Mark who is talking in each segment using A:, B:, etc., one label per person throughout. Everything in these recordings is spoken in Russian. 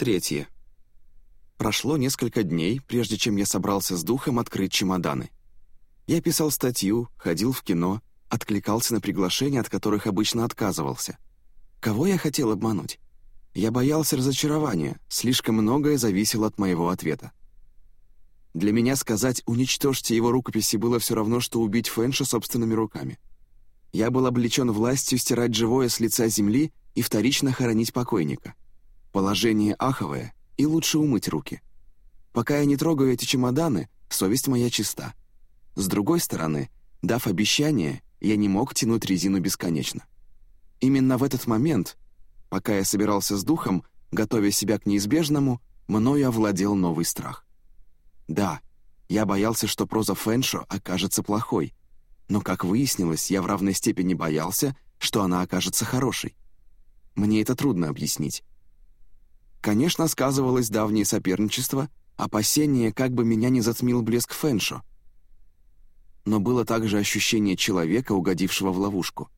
A: Третье. Прошло несколько дней, прежде чем я собрался с духом открыть чемоданы. Я писал статью, ходил в кино, откликался на приглашения, от которых обычно отказывался. Кого я хотел обмануть? Я боялся разочарования, слишком многое зависело от моего ответа. Для меня сказать «уничтожьте его рукописи» было все равно, что убить Фэнша собственными руками. Я был облечен властью стирать живое с лица земли и вторично хоронить покойника. Положение аховое, и лучше умыть руки. Пока я не трогаю эти чемоданы, совесть моя чиста. С другой стороны, дав обещание, я не мог тянуть резину бесконечно. Именно в этот момент, пока я собирался с духом, готовя себя к неизбежному, мною овладел новый страх. Да, я боялся, что проза Фэншо окажется плохой, но, как выяснилось, я в равной степени боялся, что она окажется хорошей. Мне это трудно объяснить. Конечно, сказывалось давнее соперничество, опасение, как бы меня не затмил блеск Фэншо. Но было также ощущение человека, угодившего в ловушку.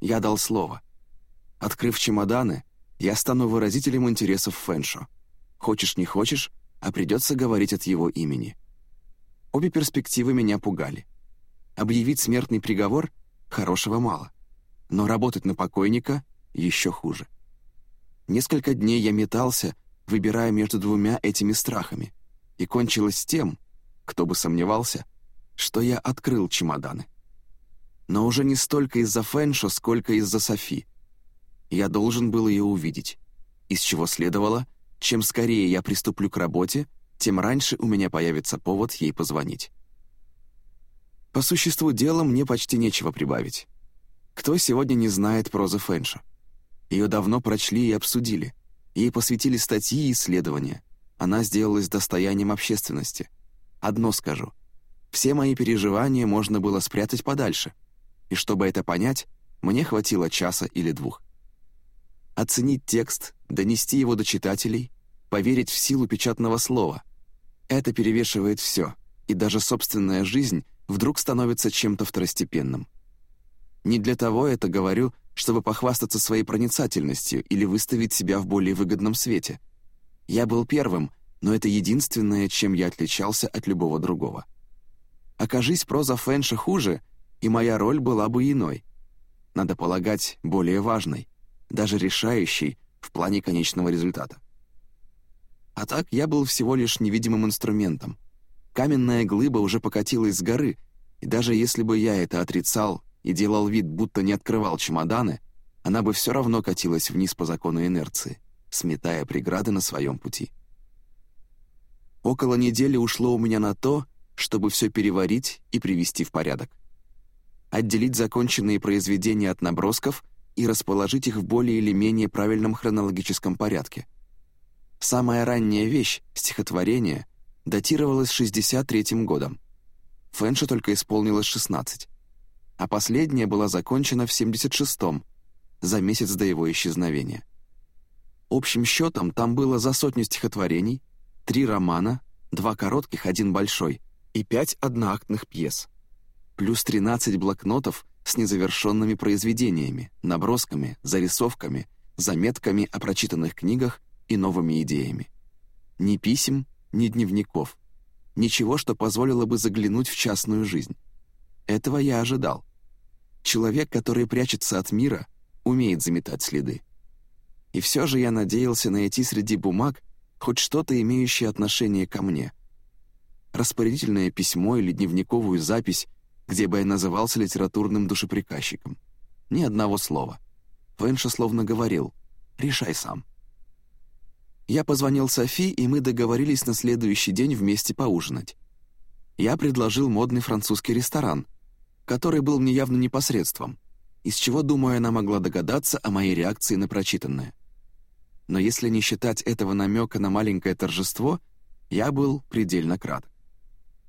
A: Я дал слово. Открыв чемоданы, я стану выразителем интересов Фэншо. Хочешь не хочешь, а придется говорить от его имени. Обе перспективы меня пугали. Объявить смертный приговор — хорошего мало. Но работать на покойника — еще хуже. Несколько дней я метался, выбирая между двумя этими страхами, и кончилось тем, кто бы сомневался, что я открыл чемоданы. Но уже не столько из-за Фэншо, сколько из-за Софи. Я должен был ее увидеть, из чего следовало, чем скорее я приступлю к работе, тем раньше у меня появится повод ей позвонить. По существу дела мне почти нечего прибавить. Кто сегодня не знает прозы Фэнша? Ее давно прочли и обсудили. Ей посвятили статьи и исследования. Она сделалась достоянием общественности. Одно скажу. Все мои переживания можно было спрятать подальше. И чтобы это понять, мне хватило часа или двух. Оценить текст, донести его до читателей, поверить в силу печатного слова. Это перевешивает все, и даже собственная жизнь вдруг становится чем-то второстепенным. Не для того это говорю, чтобы похвастаться своей проницательностью или выставить себя в более выгодном свете. Я был первым, но это единственное, чем я отличался от любого другого. Окажись проза Фэнша хуже, и моя роль была бы иной. Надо полагать, более важной, даже решающей в плане конечного результата. А так я был всего лишь невидимым инструментом. Каменная глыба уже покатилась с горы, и даже если бы я это отрицал и делал вид, будто не открывал чемоданы, она бы все равно катилась вниз по закону инерции, сметая преграды на своем пути. Около недели ушло у меня на то, чтобы все переварить и привести в порядок. Отделить законченные произведения от набросков и расположить их в более или менее правильном хронологическом порядке. Самая ранняя вещь, стихотворение, датировалась 63-м годом. Фэншу только исполнилось 16 а последняя была закончена в 76-м, за месяц до его исчезновения. Общим счетом там было за сотню стихотворений, три романа, два коротких, один большой и пять одноактных пьес, плюс 13 блокнотов с незавершенными произведениями, набросками, зарисовками, заметками о прочитанных книгах и новыми идеями. Ни писем, ни дневников. Ничего, что позволило бы заглянуть в частную жизнь. Этого я ожидал. Человек, который прячется от мира, умеет заметать следы. И все же я надеялся найти среди бумаг хоть что-то, имеющее отношение ко мне. Распорядительное письмо или дневниковую запись, где бы я назывался литературным душеприказчиком. Ни одного слова. Венша словно говорил «Решай сам». Я позвонил Софи, и мы договорились на следующий день вместе поужинать. Я предложил модный французский ресторан, который был мне явно непосредством, из чего, думаю, она могла догадаться о моей реакции на прочитанное. Но если не считать этого намека на маленькое торжество, я был предельно краток.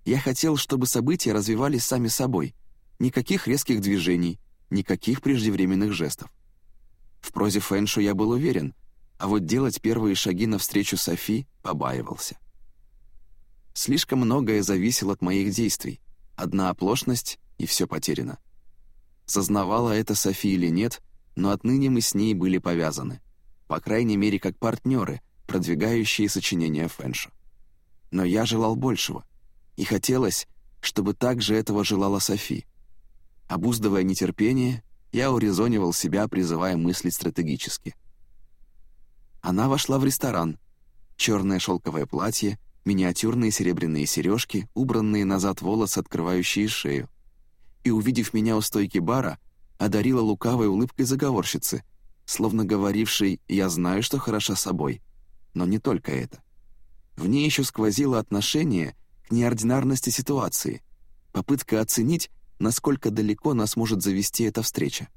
A: Я хотел, чтобы события развивались сами собой, никаких резких движений, никаких преждевременных жестов. В прозе Фэншу я был уверен, а вот делать первые шаги навстречу Софи побаивался. Слишком многое зависело от моих действий. Одна оплошность, и все потеряно. Сознавала это Софи или нет, но отныне мы с ней были повязаны. По крайней мере, как партнеры, продвигающие сочинения Фэншо. Но я желал большего, и хотелось, чтобы также этого желала Софи. Обуздывая нетерпение, я урезонивал себя, призывая мыслить стратегически. Она вошла в ресторан. Черное шелковое платье, миниатюрные серебряные сережки, убранные назад волосы, открывающие шею. И, увидев меня у стойки бара, одарила лукавой улыбкой заговорщицы, словно говорившей «я знаю, что хороша собой». Но не только это. В ней еще сквозило отношение к неординарности ситуации, попытка оценить, насколько далеко нас может завести эта встреча.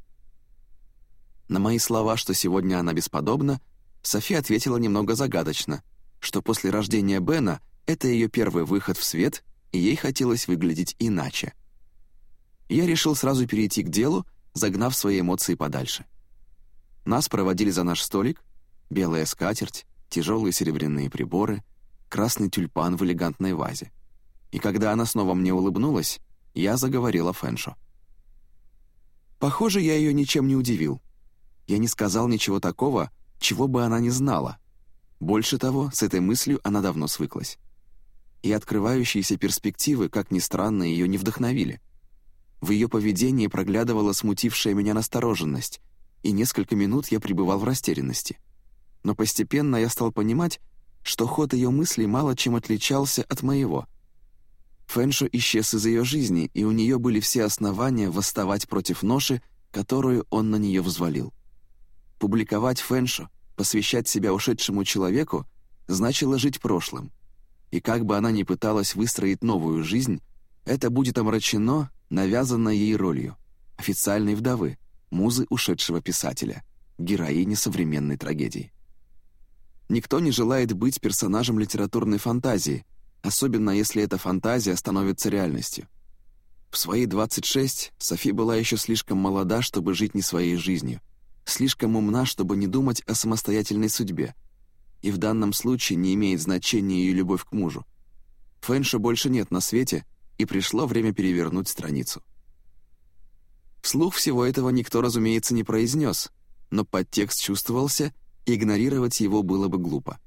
A: На мои слова, что сегодня она бесподобна, Софи ответила немного загадочно, что после рождения Бена это ее первый выход в свет, и ей хотелось выглядеть иначе. Я решил сразу перейти к делу, загнав свои эмоции подальше. Нас проводили за наш столик, белая скатерть, тяжелые серебряные приборы, красный тюльпан в элегантной вазе. И когда она снова мне улыбнулась, я заговорил о Фэншо. Похоже, я ее ничем не удивил. Я не сказал ничего такого, чего бы она не знала. Больше того, с этой мыслью она давно свыклась. И открывающиеся перспективы, как ни странно, ее не вдохновили. В ее поведении проглядывала смутившая меня настороженность, и несколько минут я пребывал в растерянности. Но постепенно я стал понимать, что ход ее мыслей мало чем отличался от моего. Фэншо исчез из ее жизни, и у нее были все основания восставать против ноши, которую он на нее взвалил. Публиковать Фэншо, посвящать себя ушедшему человеку, значило жить прошлым. И как бы она ни пыталась выстроить новую жизнь, это будет омрачено, навязанной ей ролью официальной вдовы, музы ушедшего писателя, героини современной трагедии. Никто не желает быть персонажем литературной фантазии, особенно если эта фантазия становится реальностью. В свои 26 Софи была еще слишком молода, чтобы жить не своей жизнью, слишком умна, чтобы не думать о самостоятельной судьбе, и в данном случае не имеет значения ее любовь к мужу. Фэнша больше нет на свете, и пришло время перевернуть страницу. Вслух всего этого никто, разумеется, не произнес, но подтекст чувствовался — игнорировать его было бы глупо.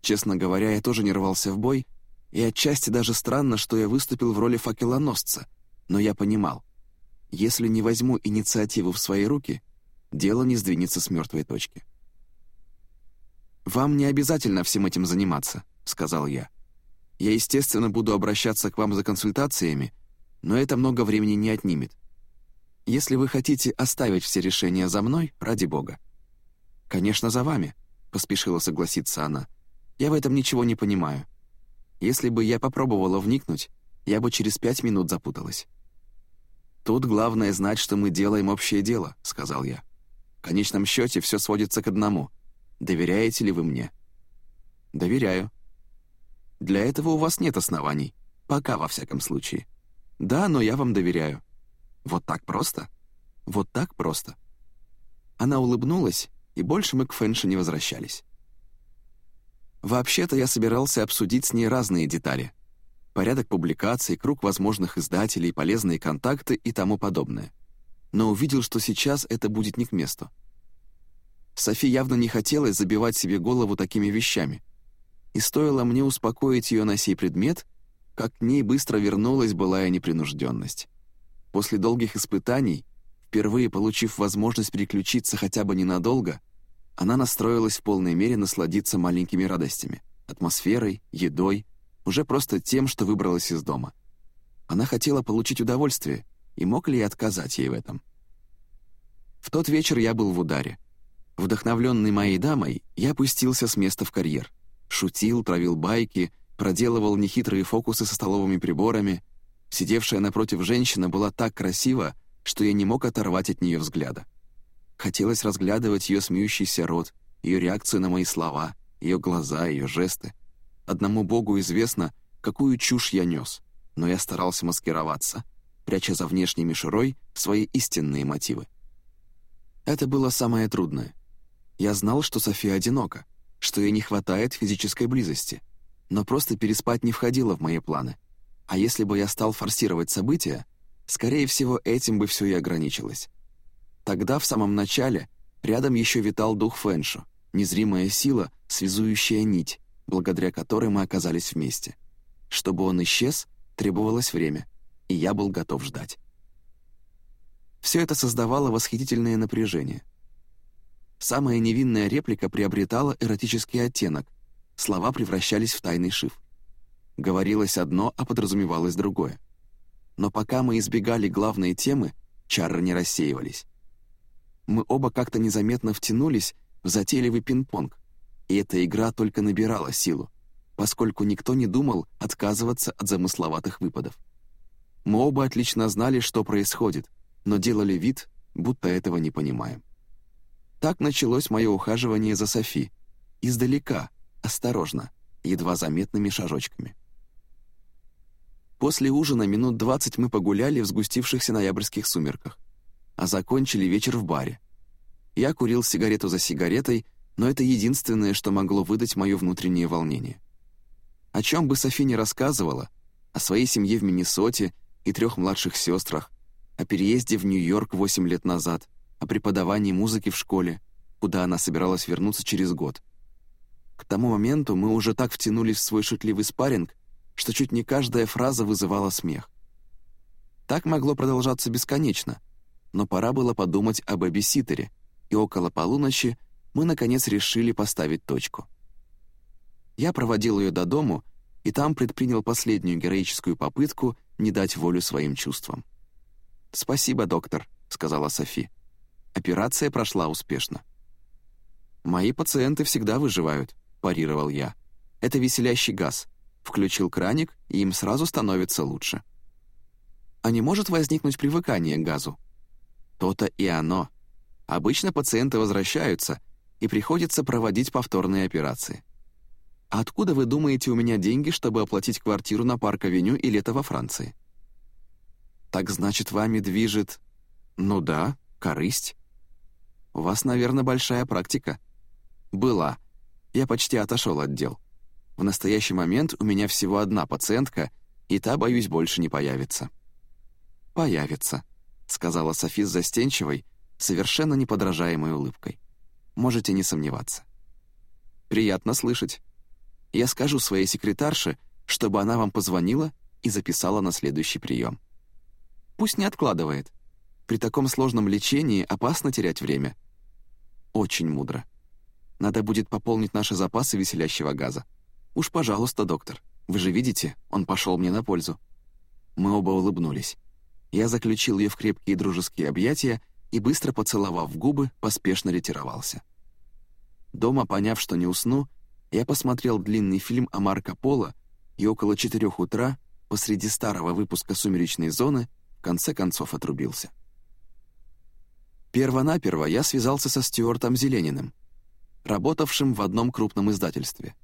A: Честно говоря, я тоже не рвался в бой, и отчасти даже странно, что я выступил в роли факелоносца, но я понимал, если не возьму инициативу в свои руки, дело не сдвинется с мертвой точки. «Вам не обязательно всем этим заниматься», — сказал я. «Я, естественно, буду обращаться к вам за консультациями, но это много времени не отнимет. Если вы хотите оставить все решения за мной, ради бога. «Конечно, за вами», — поспешила согласиться она. «Я в этом ничего не понимаю. Если бы я попробовала вникнуть, я бы через пять минут запуталась». «Тут главное знать, что мы делаем общее дело», — сказал я. «В конечном счете все сводится к одному. Доверяете ли вы мне?» «Доверяю». «Для этого у вас нет оснований. Пока, во всяком случае». «Да, но я вам доверяю». «Вот так просто?» «Вот так просто». Она улыбнулась, и больше мы к Фэнши не возвращались. Вообще-то я собирался обсудить с ней разные детали. Порядок публикаций, круг возможных издателей, полезные контакты и тому подобное. Но увидел, что сейчас это будет не к месту. Софи явно не хотелось забивать себе голову такими вещами. И стоило мне успокоить ее на сей предмет, как к ней быстро вернулась былая непринужденность. После долгих испытаний Впервые получив возможность переключиться хотя бы ненадолго, она настроилась в полной мере насладиться маленькими радостями, атмосферой, едой, уже просто тем, что выбралась из дома. Она хотела получить удовольствие, и мог ли я отказать ей в этом? В тот вечер я был в ударе. Вдохновленный моей дамой, я опустился с места в карьер. Шутил, травил байки, проделывал нехитрые фокусы со столовыми приборами. Сидевшая напротив женщина была так красива, что я не мог оторвать от нее взгляда. Хотелось разглядывать ее смеющийся рот, ее реакцию на мои слова, ее глаза, ее жесты. Одному Богу известно, какую чушь я нес, но я старался маскироваться, пряча за внешней мишурой свои истинные мотивы. Это было самое трудное. Я знал, что София одинока, что ей не хватает физической близости, но просто переспать не входило в мои планы. А если бы я стал форсировать события, Скорее всего, этим бы все и ограничилось. Тогда, в самом начале, рядом еще витал дух Фэншо, незримая сила, связующая нить, благодаря которой мы оказались вместе. Чтобы он исчез, требовалось время, и я был готов ждать. Все это создавало восхитительное напряжение. Самая невинная реплика приобретала эротический оттенок, слова превращались в тайный шифр. Говорилось одно, а подразумевалось другое. Но пока мы избегали главной темы, чары не рассеивались. Мы оба как-то незаметно втянулись в затейливый пинг-понг, и эта игра только набирала силу, поскольку никто не думал отказываться от замысловатых выпадов. Мы оба отлично знали, что происходит, но делали вид, будто этого не понимаем. Так началось мое ухаживание за Софи. Издалека, осторожно, едва заметными шажочками. После ужина минут двадцать мы погуляли в сгустившихся ноябрьских сумерках, а закончили вечер в баре. Я курил сигарету за сигаретой, но это единственное, что могло выдать мое внутреннее волнение. О чем бы Софи не рассказывала, о своей семье в Миннесоте и трех младших сестрах, о переезде в Нью-Йорк восемь лет назад, о преподавании музыки в школе, куда она собиралась вернуться через год. К тому моменту мы уже так втянулись в свой шутливый спарринг, что чуть не каждая фраза вызывала смех. Так могло продолжаться бесконечно, но пора было подумать об бэбиситере, и около полуночи мы, наконец, решили поставить точку. Я проводил ее до дому, и там предпринял последнюю героическую попытку не дать волю своим чувствам. «Спасибо, доктор», — сказала Софи. Операция прошла успешно. «Мои пациенты всегда выживают», — парировал я. «Это веселящий газ. Включил краник, и им сразу становится лучше». «А не может возникнуть привыкание к газу?» «То-то и оно. Обычно пациенты возвращаются, и приходится проводить повторные операции. А откуда вы думаете у меня деньги, чтобы оплатить квартиру на Парк-авеню и лето во Франции?» «Так значит, вами движет...» «Ну да, корысть». «У вас, наверное, большая практика». «Была. Я почти отошел от дел. В настоящий момент у меня всего одна пациентка, и та, боюсь, больше не появится». «Появится», — сказала Софи с застенчивой, совершенно неподражаемой улыбкой. «Можете не сомневаться». «Приятно слышать. Я скажу своей секретарше, чтобы она вам позвонила и записала на следующий прием. Пусть не откладывает. При таком сложном лечении опасно терять время. Очень мудро. Надо будет пополнить наши запасы веселящего газа. Уж, пожалуйста, доктор. Вы же видите, он пошел мне на пользу. Мы оба улыбнулись. Я заключил ее в крепкие дружеские объятия и, быстро поцеловав в губы, поспешно ретировался. Дома, поняв, что не усну, я посмотрел длинный фильм о Марко Поло и около четырех утра, посреди старого выпуска «Сумеречной зоны», в конце концов отрубился. Первонаперво я связался со Стюартом Зелениным, работавшим в одном крупном издательстве.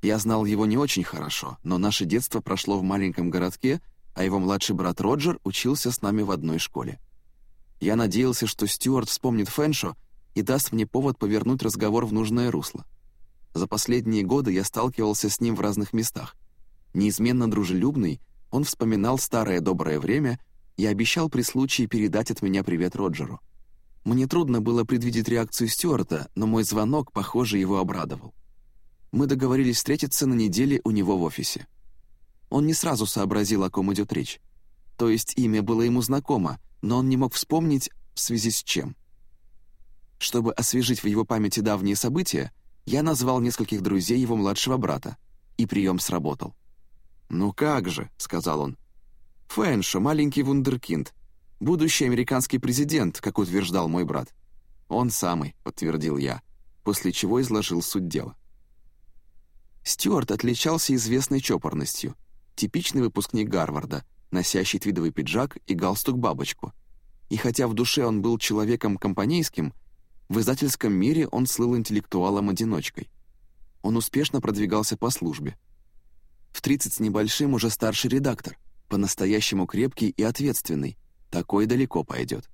A: Я знал его не очень хорошо, но наше детство прошло в маленьком городке, а его младший брат Роджер учился с нами в одной школе. Я надеялся, что Стюарт вспомнит Фэншо и даст мне повод повернуть разговор в нужное русло. За последние годы я сталкивался с ним в разных местах. Неизменно дружелюбный, он вспоминал старое доброе время и обещал при случае передать от меня привет Роджеру. Мне трудно было предвидеть реакцию Стюарта, но мой звонок, похоже, его обрадовал. Мы договорились встретиться на неделе у него в офисе. Он не сразу сообразил, о ком идет речь. То есть имя было ему знакомо, но он не мог вспомнить, в связи с чем. Чтобы освежить в его памяти давние события, я назвал нескольких друзей его младшего брата, и прием сработал. «Ну как же», — сказал он. «Фэншо, маленький вундеркинд. Будущий американский президент, как утверждал мой брат». «Он самый», — подтвердил я, после чего изложил суть дела. Стюарт отличался известной чопорностью, типичный выпускник Гарварда, носящий твидовый пиджак и галстук-бабочку. И хотя в душе он был человеком компанейским, в издательском мире он слыл интеллектуалом-одиночкой. Он успешно продвигался по службе, в 30 с небольшим уже старший редактор, по-настоящему крепкий и ответственный. Такой далеко пойдет.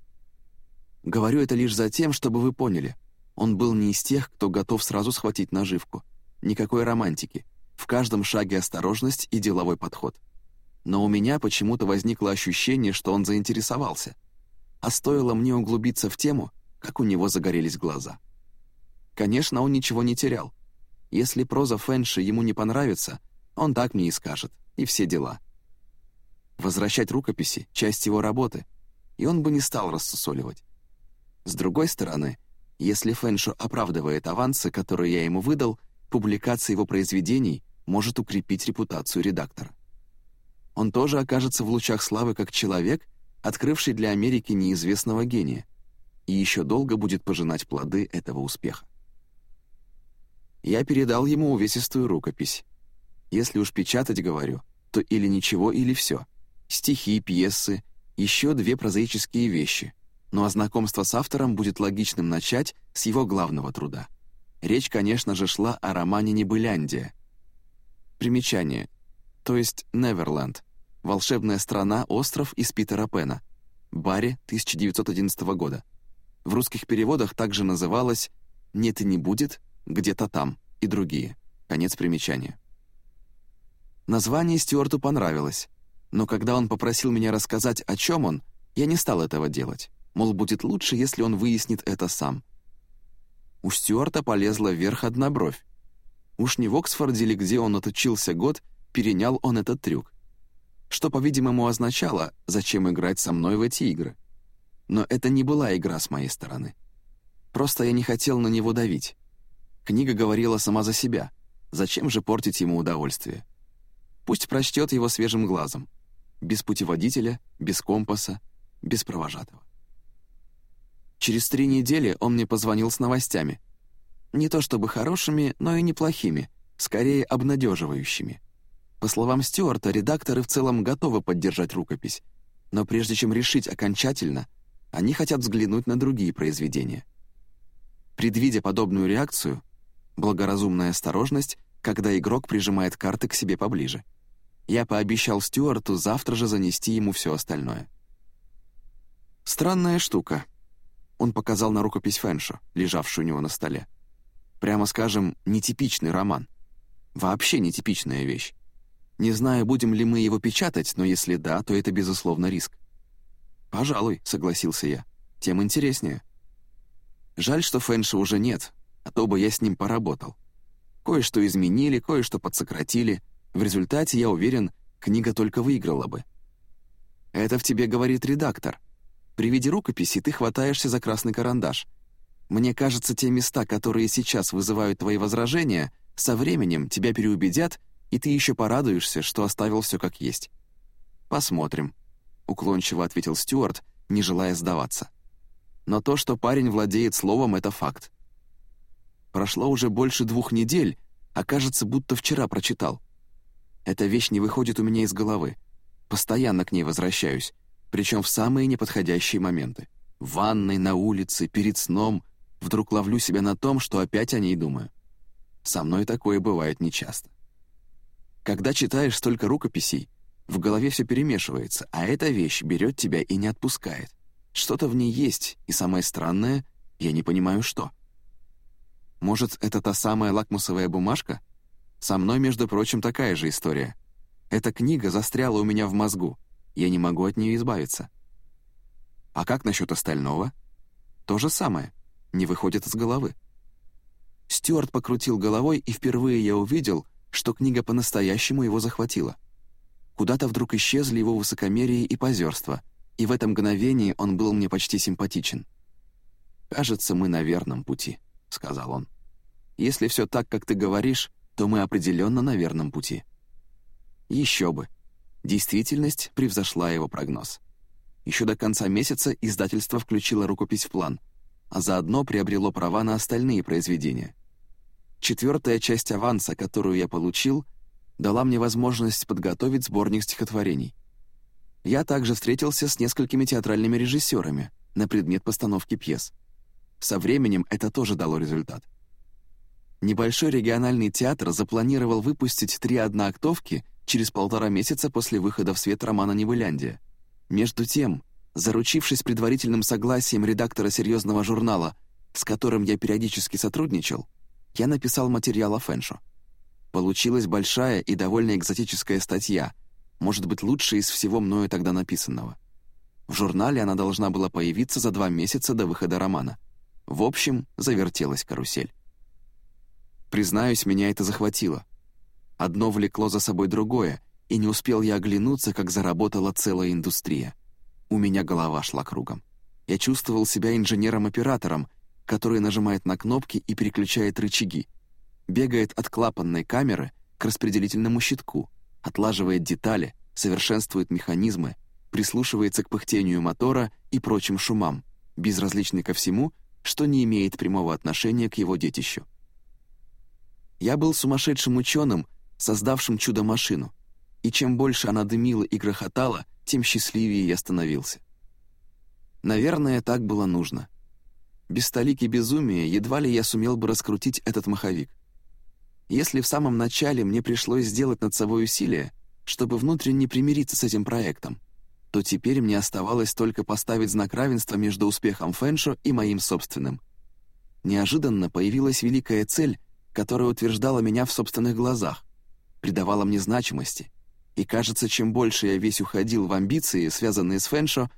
A: Говорю это лишь за тем, чтобы вы поняли. Он был не из тех, кто готов сразу схватить наживку. Никакой романтики. В каждом шаге осторожность и деловой подход. Но у меня почему-то возникло ощущение, что он заинтересовался. А стоило мне углубиться в тему, как у него загорелись глаза. Конечно, он ничего не терял. Если проза Фэнши ему не понравится, он так мне и скажет, и все дела. Возвращать рукописи — часть его работы, и он бы не стал рассусоливать. С другой стороны, если Фэншу оправдывает авансы, которые я ему выдал, публикация его произведений может укрепить репутацию редактора. Он тоже окажется в лучах славы как человек, открывший для Америки неизвестного гения, и еще долго будет пожинать плоды этого успеха. Я передал ему увесистую рукопись. Если уж печатать, говорю, то или ничего, или все. Стихи, пьесы, еще две прозаические вещи. Ну а знакомство с автором будет логичным начать с его главного труда. Речь, конечно же, шла о романе «Небыляндия». Примечание. То есть «Неверленд», «Волшебная страна. Остров» из Питера Пена. Барри, 1911 года. В русских переводах также называлось «Нет и не будет», «Где-то там» и другие. Конец примечания. Название Стюарту понравилось, но когда он попросил меня рассказать, о чем он, я не стал этого делать. Мол, будет лучше, если он выяснит это сам. У Стюарта полезла вверх одна бровь. Уж не в Оксфорде или где он отучился год, перенял он этот трюк что, по-видимому, означало, зачем играть со мной в эти игры. Но это не была игра с моей стороны. Просто я не хотел на него давить. Книга говорила сама за себя. Зачем же портить ему удовольствие? Пусть прочтет его свежим глазом. Без путеводителя, без компаса, без провожатого. Через три недели он мне позвонил с новостями. Не то чтобы хорошими, но и неплохими, скорее обнадеживающими. По словам Стюарта, редакторы в целом готовы поддержать рукопись, но прежде чем решить окончательно, они хотят взглянуть на другие произведения. Предвидя подобную реакцию, благоразумная осторожность, когда игрок прижимает карты к себе поближе. Я пообещал Стюарту завтра же занести ему все остальное. Странная штука. Он показал на рукопись Фэншо, лежавшую у него на столе. Прямо скажем, нетипичный роман. Вообще нетипичная вещь. Не знаю, будем ли мы его печатать, но если да, то это, безусловно, риск. «Пожалуй», — согласился я. «Тем интереснее». Жаль, что Фэнша уже нет, а то бы я с ним поработал. Кое-что изменили, кое-что подсократили. В результате, я уверен, книга только выиграла бы. «Это в тебе говорит редактор. При виде рукописи ты хватаешься за красный карандаш. Мне кажется, те места, которые сейчас вызывают твои возражения, со временем тебя переубедят и ты еще порадуешься, что оставил все как есть». «Посмотрим», — уклончиво ответил Стюарт, не желая сдаваться. «Но то, что парень владеет словом, — это факт. Прошло уже больше двух недель, а кажется, будто вчера прочитал. Эта вещь не выходит у меня из головы. Постоянно к ней возвращаюсь, причем в самые неподходящие моменты. В ванной, на улице, перед сном вдруг ловлю себя на том, что опять о ней думаю. Со мной такое бывает нечасто. Когда читаешь столько рукописей, в голове все перемешивается, а эта вещь берет тебя и не отпускает. Что-то в ней есть, и самое странное, я не понимаю, что. Может, это та самая лакмусовая бумажка? Со мной, между прочим, такая же история. Эта книга застряла у меня в мозгу, я не могу от нее избавиться. А как насчет остального? То же самое, не выходит из головы. Стюарт покрутил головой, и впервые я увидел — что книга по-настоящему его захватила. Куда-то вдруг исчезли его высокомерие и позерство, и в это мгновение он был мне почти симпатичен. «Кажется, мы на верном пути», — сказал он. «Если все так, как ты говоришь, то мы определенно на верном пути». Еще бы. Действительность превзошла его прогноз. Еще до конца месяца издательство включило рукопись в план, а заодно приобрело права на остальные произведения. Четвертая часть аванса, которую я получил, дала мне возможность подготовить сборник стихотворений. Я также встретился с несколькими театральными режиссерами на предмет постановки пьес. Со временем это тоже дало результат. Небольшой региональный театр запланировал выпустить три одноактовки через полтора месяца после выхода в свет романа «Невыляндия». Между тем, заручившись предварительным согласием редактора серьезного журнала, с которым я периодически сотрудничал, я написал материал о Фэншо. Получилась большая и довольно экзотическая статья, может быть, лучшая из всего мною тогда написанного. В журнале она должна была появиться за два месяца до выхода романа. В общем, завертелась карусель. Признаюсь, меня это захватило. Одно влекло за собой другое, и не успел я оглянуться, как заработала целая индустрия. У меня голова шла кругом. Я чувствовал себя инженером-оператором, который нажимает на кнопки и переключает рычаги, бегает от клапанной камеры к распределительному щитку, отлаживает детали, совершенствует механизмы, прислушивается к пыхтению мотора и прочим шумам, безразличный ко всему, что не имеет прямого отношения к его детищу. Я был сумасшедшим ученым, создавшим чудо-машину, и чем больше она дымила и грохотала, тем счастливее я становился. Наверное, так было нужно. Без столики безумия едва ли я сумел бы раскрутить этот маховик. Если в самом начале мне пришлось сделать над собой усилие, чтобы внутренне примириться с этим проектом, то теперь мне оставалось только поставить знак равенства между успехом Фэншо и моим собственным. Неожиданно появилась великая цель, которая утверждала меня в собственных глазах, придавала мне значимости, и, кажется, чем больше я весь уходил в амбиции, связанные с Фэншо,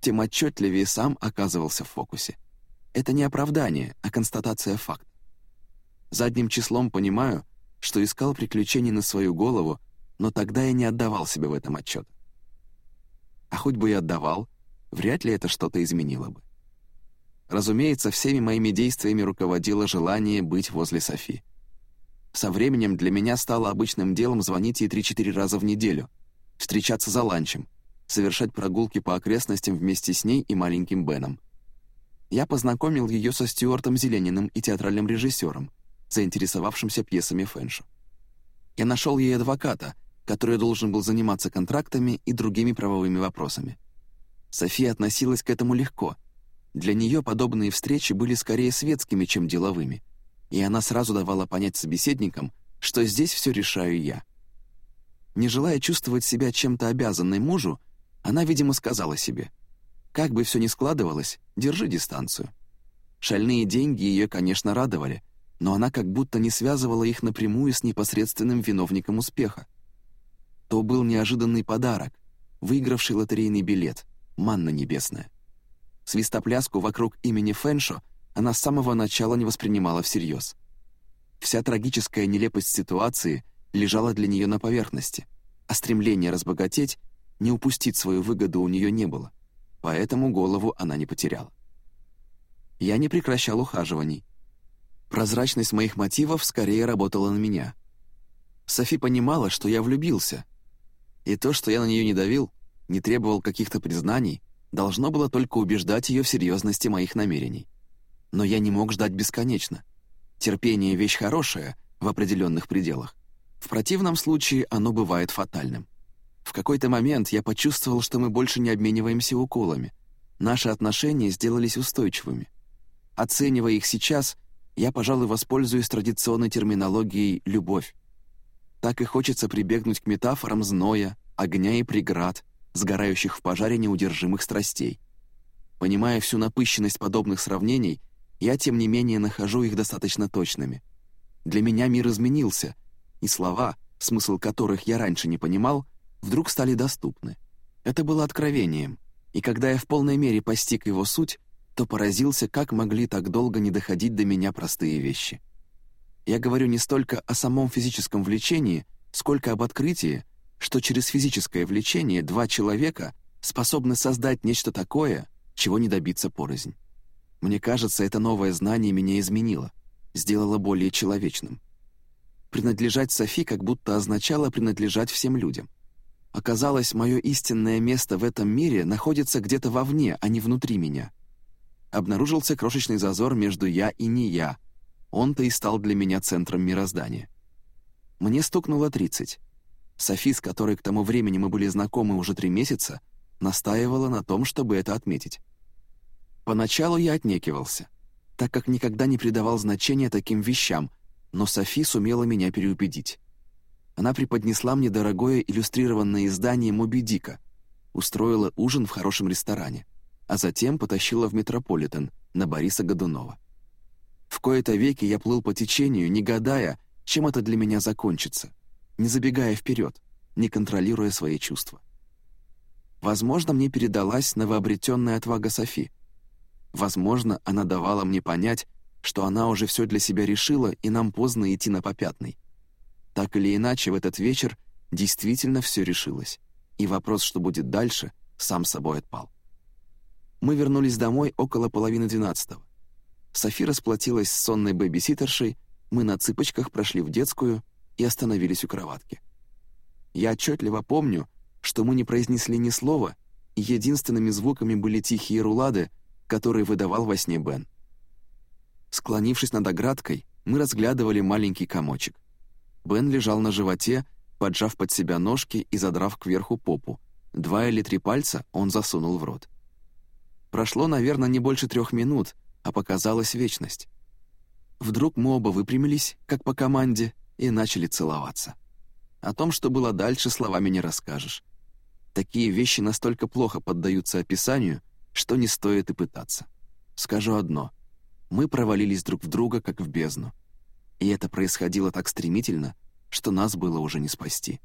A: тем отчетливее сам оказывался в фокусе. Это не оправдание, а констатация факта. Задним числом понимаю, что искал приключений на свою голову, но тогда я не отдавал себе в этом отчет. А хоть бы и отдавал, вряд ли это что-то изменило бы. Разумеется, всеми моими действиями руководило желание быть возле Софи. Со временем для меня стало обычным делом звонить ей 3-4 раза в неделю, встречаться за ланчем, совершать прогулки по окрестностям вместе с ней и маленьким Беном. Я познакомил ее со Стюартом Зелениным и театральным режиссером — заинтересовавшимся пьесами Фэншу. Я нашел ей адвоката, который должен был заниматься контрактами и другими правовыми вопросами. София относилась к этому легко. Для нее подобные встречи были скорее светскими, чем деловыми, и она сразу давала понять собеседникам, что здесь все решаю я. Не желая чувствовать себя чем-то обязанной мужу, она, видимо, сказала себе, «Как бы все ни складывалось, держи дистанцию». Шальные деньги ее, конечно, радовали — но она как будто не связывала их напрямую с непосредственным виновником успеха. То был неожиданный подарок, выигравший лотерейный билет, манна небесная. Свистопляску вокруг имени Фэншо она с самого начала не воспринимала всерьез. Вся трагическая нелепость ситуации лежала для нее на поверхности, а стремление разбогатеть, не упустить свою выгоду у нее не было, поэтому голову она не потеряла. Я не прекращал ухаживаний, Прозрачность моих мотивов скорее работала на меня. Софи понимала, что я влюбился. И то, что я на нее не давил, не требовал каких-то признаний, должно было только убеждать ее в серьезности моих намерений. Но я не мог ждать бесконечно. Терпение — вещь хорошая в определенных пределах. В противном случае оно бывает фатальным. В какой-то момент я почувствовал, что мы больше не обмениваемся уколами. Наши отношения сделались устойчивыми. Оценивая их сейчас, я, пожалуй, воспользуюсь традиционной терминологией «любовь». Так и хочется прибегнуть к метафорам зноя, огня и преград, сгорающих в пожаре неудержимых страстей. Понимая всю напыщенность подобных сравнений, я, тем не менее, нахожу их достаточно точными. Для меня мир изменился, и слова, смысл которых я раньше не понимал, вдруг стали доступны. Это было откровением, и когда я в полной мере постиг его суть, то поразился, как могли так долго не доходить до меня простые вещи. Я говорю не столько о самом физическом влечении, сколько об открытии, что через физическое влечение два человека способны создать нечто такое, чего не добиться порознь. Мне кажется, это новое знание меня изменило, сделало более человечным. Принадлежать Софи как будто означало принадлежать всем людям. Оказалось, мое истинное место в этом мире находится где-то вовне, а не внутри меня — обнаружился крошечный зазор между «я» и «не я». Он-то и стал для меня центром мироздания. Мне стукнуло 30. Софи, с которой к тому времени мы были знакомы уже три месяца, настаивала на том, чтобы это отметить. Поначалу я отнекивался, так как никогда не придавал значения таким вещам, но Софи сумела меня переубедить. Она преподнесла мне дорогое иллюстрированное издание «Моби Дика», устроила ужин в хорошем ресторане а затем потащила в Метрополитен на Бориса Годунова. В кои-то веки я плыл по течению, не гадая, чем это для меня закончится, не забегая вперед, не контролируя свои чувства. Возможно, мне передалась новообретенная отвага Софи. Возможно, она давала мне понять, что она уже все для себя решила, и нам поздно идти на попятный. Так или иначе, в этот вечер действительно все решилось, и вопрос, что будет дальше, сам собой отпал. Мы вернулись домой около половины двенадцатого. Софи расплатилась с сонной бэбиситершей, мы на цыпочках прошли в детскую и остановились у кроватки. Я отчетливо помню, что мы не произнесли ни слова, и единственными звуками были тихие рулады, которые выдавал во сне Бен. Склонившись над оградкой, мы разглядывали маленький комочек. Бен лежал на животе, поджав под себя ножки и задрав кверху попу. Два или три пальца он засунул в рот. Прошло, наверное, не больше трех минут, а показалась вечность. Вдруг мы оба выпрямились, как по команде, и начали целоваться. О том, что было дальше, словами не расскажешь. Такие вещи настолько плохо поддаются описанию, что не стоит и пытаться. Скажу одно. Мы провалились друг в друга, как в бездну. И это происходило так стремительно, что нас было уже не спасти.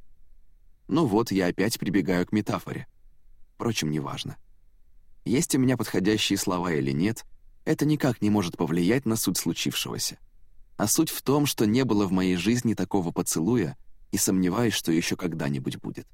A: Ну вот, я опять прибегаю к метафоре. Впрочем, неважно. Есть у меня подходящие слова или нет, это никак не может повлиять на суть случившегося. А суть в том, что не было в моей жизни такого поцелуя, и сомневаюсь, что еще когда-нибудь будет.